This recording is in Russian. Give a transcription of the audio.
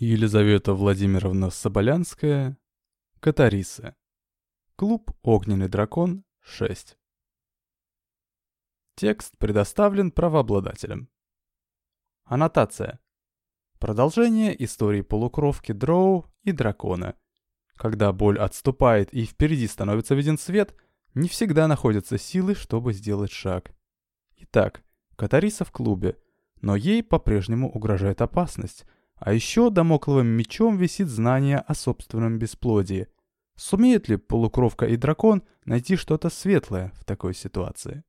Елизавета Владимировна Соболянская, Катарисы. Клуб «Огненный дракон» 6. Текст предоставлен правообладателем. Аннотация. Продолжение истории полукровки Дроу и дракона. Когда боль отступает и впереди становится виден свет, не всегда находятся силы, чтобы сделать шаг. Итак, Катариса в клубе, но ей по-прежнему угрожает опасность – а еще домокловым мечом висит знание о собственном бесплодии. Сумеет ли полукровка и дракон найти что-то светлое в такой ситуации?